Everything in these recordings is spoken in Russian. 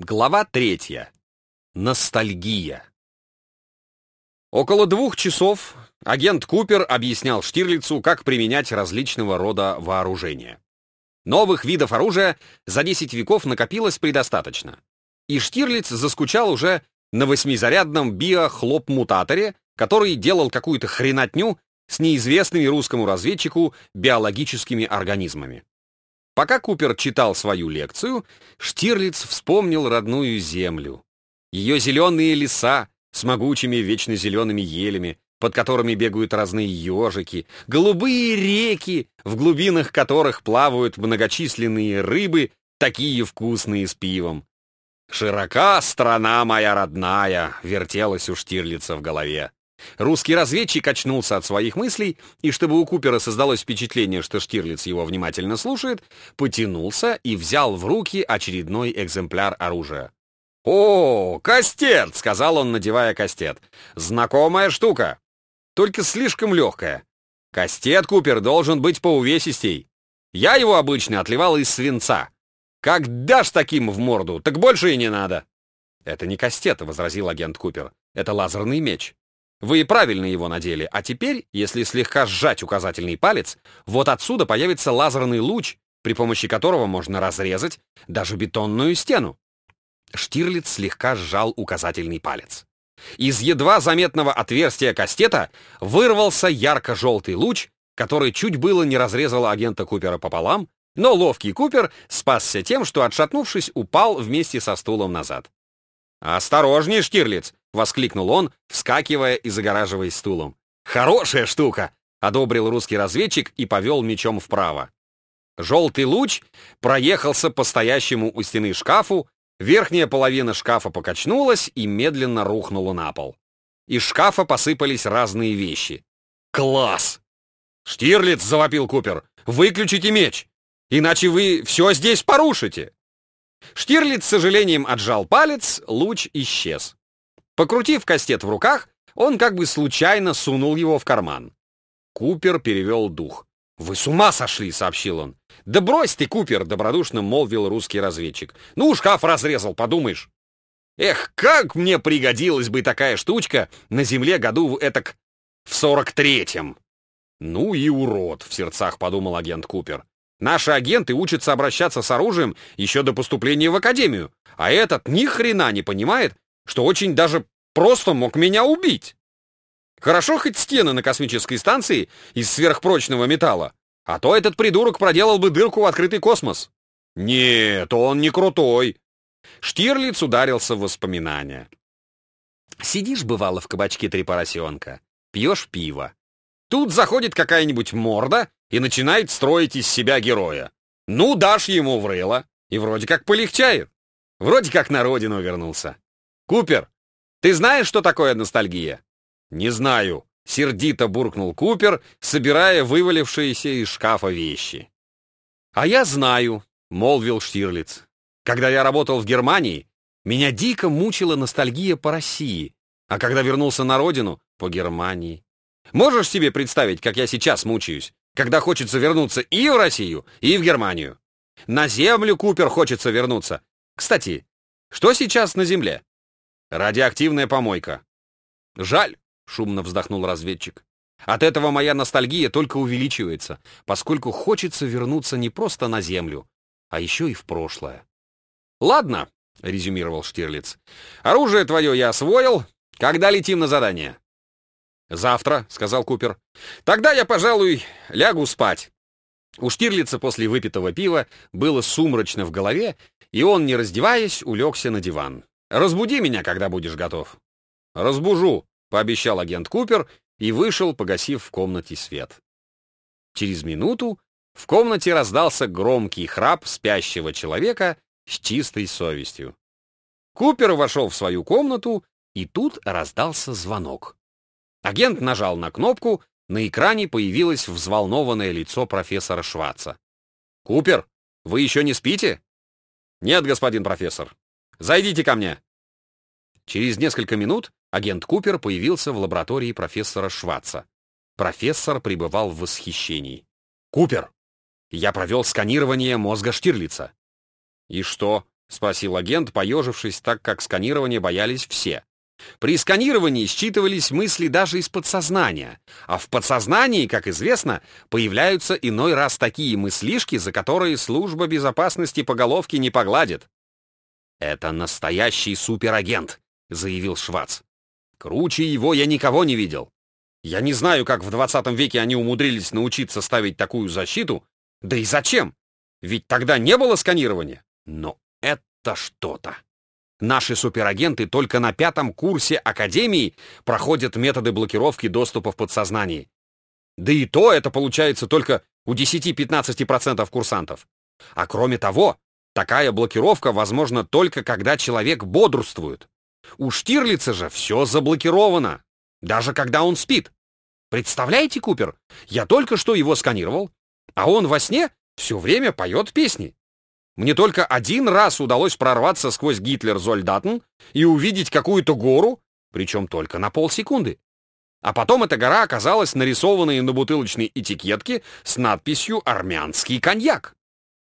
Глава третья. Ностальгия. Около двух часов агент Купер объяснял Штирлицу, как применять различного рода вооружения. Новых видов оружия за 10 веков накопилось предостаточно. И Штирлиц заскучал уже на восьмизарядном биохлоп-мутаторе, который делал какую-то хренотню с неизвестными русскому разведчику биологическими организмами. Пока Купер читал свою лекцию, Штирлиц вспомнил родную землю. Ее зеленые леса с могучими вечно зелеными елями, под которыми бегают разные ежики, голубые реки, в глубинах которых плавают многочисленные рыбы, такие вкусные с пивом. «Широка страна моя родная!» — вертелась у Штирлица в голове. Русский разведчик очнулся от своих мыслей, и чтобы у Купера создалось впечатление, что Штирлиц его внимательно слушает, потянулся и взял в руки очередной экземпляр оружия. «О, кастет!» — сказал он, надевая кастет. «Знакомая штука, только слишком легкая. Кастет, Купер, должен быть поувесистей. Я его обычно отливал из свинца. Как дашь таким в морду, так больше и не надо». «Это не кастет», — возразил агент Купер. «Это лазерный меч». Вы правильно его надели, а теперь, если слегка сжать указательный палец, вот отсюда появится лазерный луч, при помощи которого можно разрезать даже бетонную стену. Штирлиц слегка сжал указательный палец. Из едва заметного отверстия кастета вырвался ярко-желтый луч, который чуть было не разрезал агента Купера пополам, но ловкий Купер спасся тем, что, отшатнувшись, упал вместе со стулом назад. «Осторожней, Штирлиц!» — воскликнул он, вскакивая и загораживаясь стулом. «Хорошая штука!» — одобрил русский разведчик и повел мечом вправо. Желтый луч проехался по стоящему у стены шкафу, верхняя половина шкафа покачнулась и медленно рухнула на пол. Из шкафа посыпались разные вещи. «Класс!» «Штирлиц!» — завопил Купер. «Выключите меч! Иначе вы все здесь порушите!» Штирлиц с сожалением отжал палец, луч исчез. Покрутив кастет в руках, он как бы случайно сунул его в карман. Купер перевел дух. «Вы с ума сошли!» — сообщил он. «Да брось ты, Купер!» — добродушно молвил русский разведчик. «Ну, шкаф разрезал, подумаешь!» «Эх, как мне пригодилась бы такая штучка на земле году в этак в сорок третьем!» «Ну и урод!» — в сердцах подумал агент Купер. Наши агенты учатся обращаться с оружием еще до поступления в академию, а этот ни хрена не понимает, что очень даже просто мог меня убить. Хорошо хоть стены на космической станции из сверхпрочного металла, а то этот придурок проделал бы дырку в открытый космос. Нет, он не крутой. Штирлиц ударился в воспоминания. Сидишь, бывало, в кабачке три поросенка, пьешь пиво. Тут заходит какая-нибудь морда и начинает строить из себя героя. Ну, дашь ему врыло, и вроде как полегчает. Вроде как на родину вернулся. Купер, ты знаешь, что такое ностальгия? Не знаю, сердито буркнул Купер, собирая вывалившиеся из шкафа вещи. А я знаю, молвил Штирлиц. Когда я работал в Германии, меня дико мучила ностальгия по России, а когда вернулся на родину, по Германии. Можешь себе представить, как я сейчас мучаюсь, когда хочется вернуться и в Россию, и в Германию? На землю Купер хочется вернуться. Кстати, что сейчас на земле? Радиоактивная помойка. Жаль, шумно вздохнул разведчик. От этого моя ностальгия только увеличивается, поскольку хочется вернуться не просто на землю, а еще и в прошлое. Ладно, резюмировал Штирлиц. Оружие твое я освоил. Когда летим на задание? «Завтра», — сказал Купер. «Тогда я, пожалуй, лягу спать». У Штирлица после выпитого пива было сумрачно в голове, и он, не раздеваясь, улегся на диван. «Разбуди меня, когда будешь готов». «Разбужу», — пообещал агент Купер и вышел, погасив в комнате свет. Через минуту в комнате раздался громкий храп спящего человека с чистой совестью. Купер вошел в свою комнату, и тут раздался звонок. Агент нажал на кнопку, на экране появилось взволнованное лицо профессора Шваца. «Купер, вы еще не спите?» «Нет, господин профессор. Зайдите ко мне». Через несколько минут агент Купер появился в лаборатории профессора Шваца. Профессор пребывал в восхищении. «Купер, я провел сканирование мозга Штирлица». «И что, — спросил агент, поежившись, так как сканирование боялись все. При сканировании считывались мысли даже из подсознания, а в подсознании, как известно, появляются иной раз такие мыслишки, за которые служба безопасности по головке не погладит. «Это настоящий суперагент», — заявил Швац. «Круче его я никого не видел. Я не знаю, как в 20 веке они умудрились научиться ставить такую защиту, да и зачем? Ведь тогда не было сканирования. Но это что-то. Наши суперагенты только на пятом курсе Академии проходят методы блокировки доступа в подсознании. Да и то это получается только у 10-15% курсантов. А кроме того, такая блокировка возможна только когда человек бодрствует. У Штирлица же все заблокировано, даже когда он спит. Представляете, Купер, я только что его сканировал, а он во сне все время поет песни. Мне только один раз удалось прорваться сквозь Гитлер-Зольдатен и увидеть какую-то гору, причем только на полсекунды. А потом эта гора оказалась нарисованной на бутылочной этикетке с надписью «Армянский коньяк».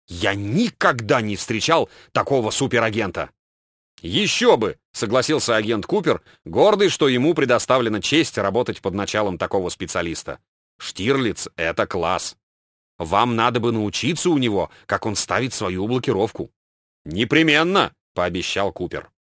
Я никогда не встречал такого суперагента. «Еще бы!» — согласился агент Купер, гордый, что ему предоставлена честь работать под началом такого специалиста. «Штирлиц — это класс!» Вам надо бы научиться у него, как он ставит свою блокировку». «Непременно», — пообещал Купер.